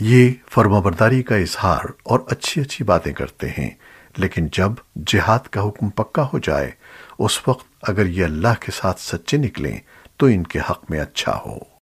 یہ فرمبرداری کا اظہار اور اچھی اچھی باتیں کرتے ہیں، لیکن جب جہاد کا حکم پکا ہو جائے، اس وقت اگر یہ اللہ کے ساتھ سچے نکلیں تو ان کے حق میں اچھا ہو۔